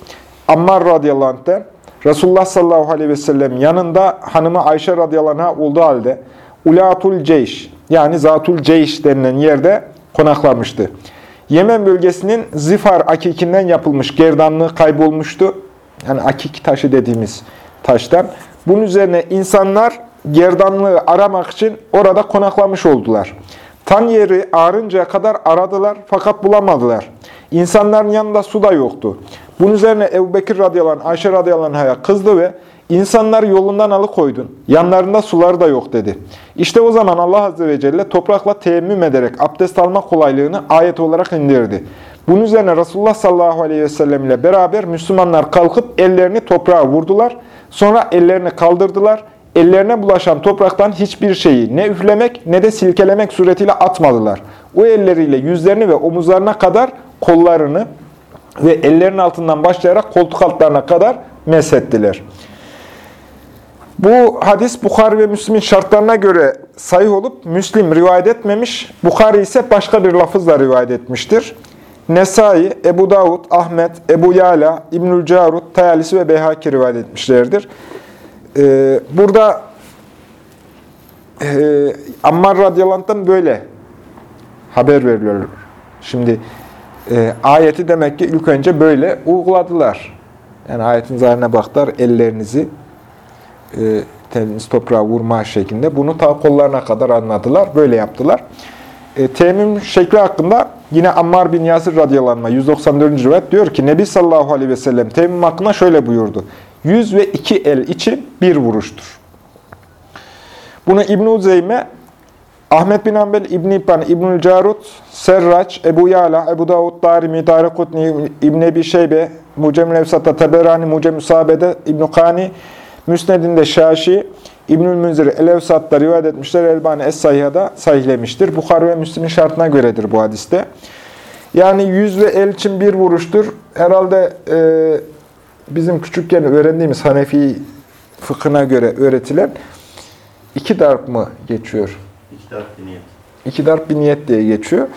Speaker 1: Ammar radıyallahu anh'te Resulullah sallallahu aleyhi ve sellem yanında hanımı Ayşe radıyallahu anh olduğu halde Ulatul Ceyş yani Zatul Ceyş denilen yerde konaklamıştı. Yemen bölgesinin Zifar akikinden yapılmış gerdanlığı kaybolmuştu. Yani akik taşı dediğimiz taştan. Bunun üzerine insanlar gerdanlığı aramak için orada konaklamış oldular. Tan yeri ağrıncaya kadar aradılar fakat bulamadılar. İnsanların yanında su da yoktu. Bunun üzerine Ebu Bekir radıyallahu anh, Ayşe radıyallahu anh'a kızdı ve insanları yolundan alıkoydun. Yanlarında suları da yok dedi. İşte o zaman Allah azze ve celle toprakla teyemmüm ederek abdest alma kolaylığını ayet olarak indirdi. Bunun üzerine Resulullah sallallahu aleyhi ve sellem ile beraber Müslümanlar kalkıp ellerini toprağa vurdular. Sonra ellerini kaldırdılar. Ellerine bulaşan topraktan hiçbir şeyi ne üflemek ne de silkelemek suretiyle atmadılar. O elleriyle yüzlerini ve omuzlarına kadar kollarını ve ellerinin altından başlayarak koltuk altlarına kadar meshettiler. Bu hadis Bukhari ve Müslim'in şartlarına göre sahih olup Müslim rivayet etmemiş. Bukhari ise başka bir lafızla rivayet etmiştir. Nesai, Ebu Davud, Ahmet, Ebu Yala, İbnül Carut, Tayalisi ve Beyhaki rivayet etmişlerdir. Ee, burada e, Ammar radıyallahu böyle haber veriliyor. Şimdi e, ayeti demek ki ilk önce böyle uyguladılar. Yani ayetin zahirine baktılar, ellerinizi e, temiz toprağa vurma şeklinde. Bunu ta kollarına kadar anladılar, böyle yaptılar. E, temim şekli hakkında yine Ammar bin Yasir radıyallahu anh 194. rivayet diyor ki Nebi sallallahu aleyhi ve sellem temim hakkında şöyle buyurdu. Yüz ve iki el için bir vuruştur. Bunu İbn-i Uzeyme, Ahmet bin Ambel, İbn-i İbban, İbn-i Carut, Serraç, Ebu Yala, Ebu Davud, Darimi, Darikutni, İbn-i Ebi Şeybe, Mucem-i Levsat'ta Teberani, Mucem-i Sahabe'de, İbn-i Kani, Müsned'inde Şaşi, İbnül Münzir El-Evsat'ta rivayet etmişler. Elbani Es-Sahiha'da sahihlemiştir. Bukhari ve Müslim'in şartına göredir bu hadiste. Yani yüz ve el için bir vuruştur. Herhalde e, bizim küçükken öğrendiğimiz Hanefi fıkhına göre öğretilen iki darp mı geçiyor?
Speaker 2: İki darp bir niyet.
Speaker 1: İki darp bir niyet diye geçiyor.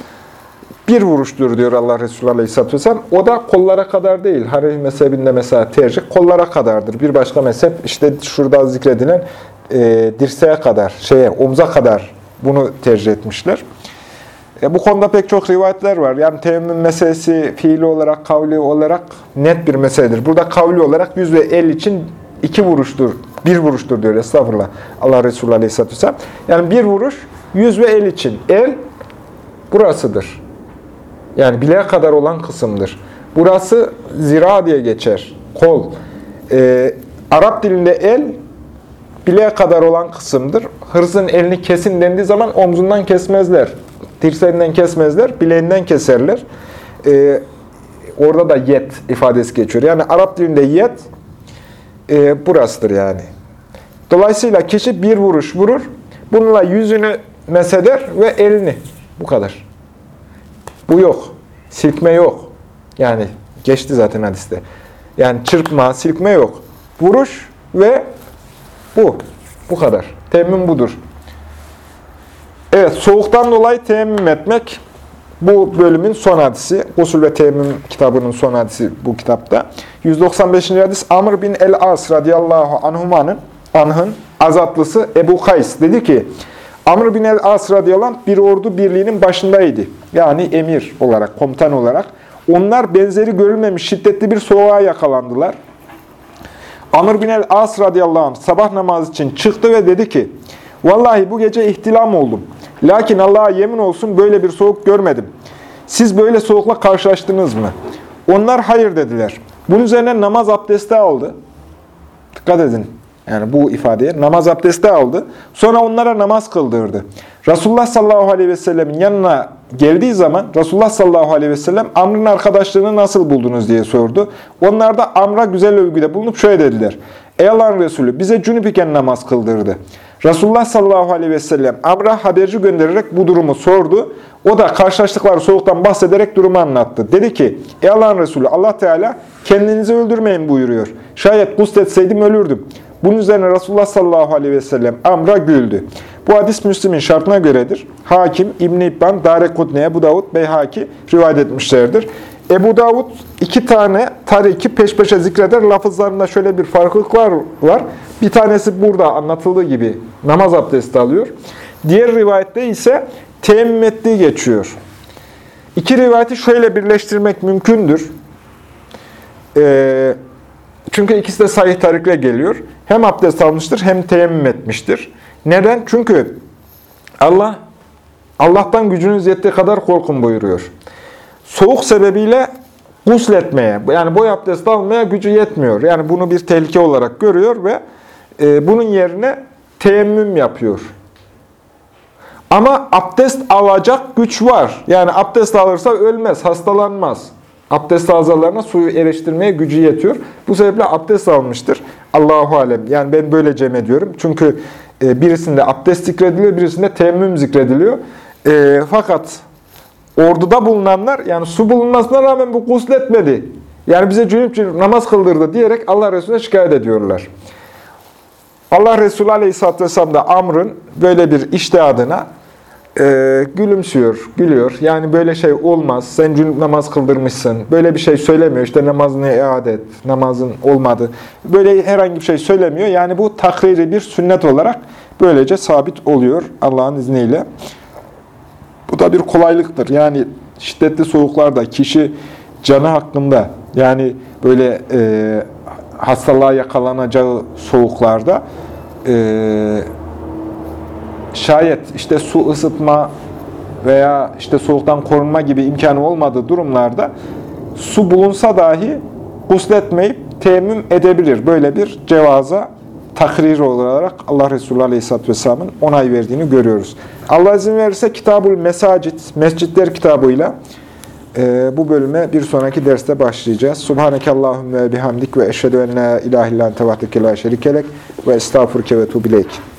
Speaker 1: Bir vuruştur diyor Allah Resulü Aleyhisselatü Vesselam. O da kollara kadar değil. Hanefi mezhebinde mesela tercih kollara kadardır. Bir başka mezhep işte şurada zikredilen e, dirseğe kadar, şeye, omza kadar bunu tercih etmişler. E, bu konuda pek çok rivayetler var. Yani teyemmüm meselesi fiili olarak, kavli olarak net bir meseledir. Burada kavli olarak yüz ve el için iki vuruştur, bir vuruştur diyor estağfurullah Allah Resulü Aleyhisselatü Vesselam. Yani bir vuruş yüz ve el için. El burasıdır. Yani bileğe kadar olan kısımdır. Burası zira diye geçer. Kol. Ee, Arap dilinde el bileğe kadar olan kısımdır. Hırsın elini kesin dendiği zaman omzundan kesmezler. Dirseğinden kesmezler, bileğinden keserler. Ee, orada da yet ifadesi geçiyor. Yani Arap dilinde yet e, burasıdır yani. Dolayısıyla kişi bir vuruş vurur. Bununla yüzünü meseder ve elini. Bu kadar. Bu yok. Silkme yok. Yani geçti zaten hadiste. Yani çırpma, silkme yok. Vuruş ve bu. Bu kadar. Temmim budur. Evet, soğuktan dolayı temmim etmek bu bölümün son hadisi. Usul ve Temmim kitabının son hadisi bu kitapta. 195. hadis Amr bin el-As radıyallahu anhumanın anhın azatlısı Ebu Kays dedi ki Amr bin el-As radıyallahu anh bir ordu birliğinin başındaydı. Yani emir olarak, komutan olarak. Onlar benzeri görülmemiş şiddetli bir soğuğa yakalandılar. Amr bin el-As radıyallahu anh sabah namazı için çıktı ve dedi ki, Vallahi bu gece ihtilam oldum. Lakin Allah'a yemin olsun böyle bir soğuk görmedim. Siz böyle soğukla karşılaştınız mı? Onlar hayır dediler. Bunun üzerine namaz abdesti aldı. Dikkat edin. Yani bu ifadeye namaz abdesti aldı. Sonra onlara namaz kıldırdı. Resulullah sallallahu aleyhi ve sellemin yanına geldiği zaman Resulullah sallallahu aleyhi ve sellem Amr'ın arkadaşlığını nasıl buldunuz diye sordu. Onlar da Amr'a güzel övgüde bulunup şöyle dediler. Ey Allah'ın Resulü bize cünüp iken namaz kıldırdı. Resulullah sallallahu aleyhi ve sellem Amr'a haberci göndererek bu durumu sordu. O da karşılaştıkları soğuktan bahsederek durumu anlattı. Dedi ki, Ey Allah'ın Resulü Allah Teala kendinizi öldürmeyin buyuruyor. Şayet gusletseydim ölürdüm. Bunun üzerine Resulullah sallallahu aleyhi ve sellem Amr'a güldü. Bu hadis Müslim'in şartına göredir. Hakim, İbn-i İbban, Darekutni, Ebu Davud, Beyhaki rivayet etmişlerdir. Ebu Davud iki tane tariki peş peşe zikreder. Lafızlarında şöyle bir farklılıklar var. Bir tanesi burada anlatıldığı gibi namaz abdesti alıyor. Diğer rivayette ise teyemmüm ettiği geçiyor. İki rivayeti şöyle birleştirmek mümkündür. Ee, çünkü ikisi de sahih tarikle geliyor. Hem abdest almıştır hem teyemmüm etmiştir. Neden? Çünkü Allah Allah'tan gücünüz yettiği kadar korkun buyuruyor. Soğuk sebebiyle gusletmeye, yani boy abdest almaya gücü yetmiyor. Yani bunu bir tehlike olarak görüyor ve e, bunun yerine teyemmüm yapıyor. Ama abdest alacak güç var. Yani abdest alırsa ölmez, hastalanmaz. Abdest azalarına suyu eriştirmeye gücü yetiyor. Bu sebeple abdest almıştır. Allahu alem. Yani ben böyle cem ediyorum. Çünkü e, birisinde abdest zikrediliyor, birisinde teyemmüm zikrediliyor. E, fakat orduda bulunanlar yani su bulunmasına rağmen bu gusletmedi. Yani bize cünüp cünüp namaz kıldırdı diyerek Allah Resulüne şikayet ediyorlar. Allah Resulü Aleyhisselatü Vesselam da Amr'ın böyle bir iştihadına e, gülümsüyor, gülüyor. Yani böyle şey olmaz, sen cünüp namaz kıldırmışsın. Böyle bir şey söylemiyor. İşte namazını iade et, namazın olmadı. Böyle herhangi bir şey söylemiyor. Yani bu takriri bir sünnet olarak böylece sabit oluyor Allah'ın izniyle. Bu da bir kolaylıktır. Yani şiddetli soğuklarda kişi canı hakkında yani böyle e, hastalığa yakalanacağı soğuklarda e, şayet işte su ısıtma veya işte soğuktan korunma gibi imkanı olmadığı durumlarda su bulunsa dahi gusletmeyip teyemmüm edebilir. Böyle bir cevaza takrir olarak Allah Resulü Aleyhisselatü Vesselam'ın onay verdiğini görüyoruz. Allah izin verirse Kitabul Mesacit, Mescitler kitabıyla e, bu bölüme bir sonraki derste başlayacağız. Subhaneke Allahümme bihamdik ve eşhedü en la ilahe illan tevahdeke şerikelek ve estağfurke ve tubileyk.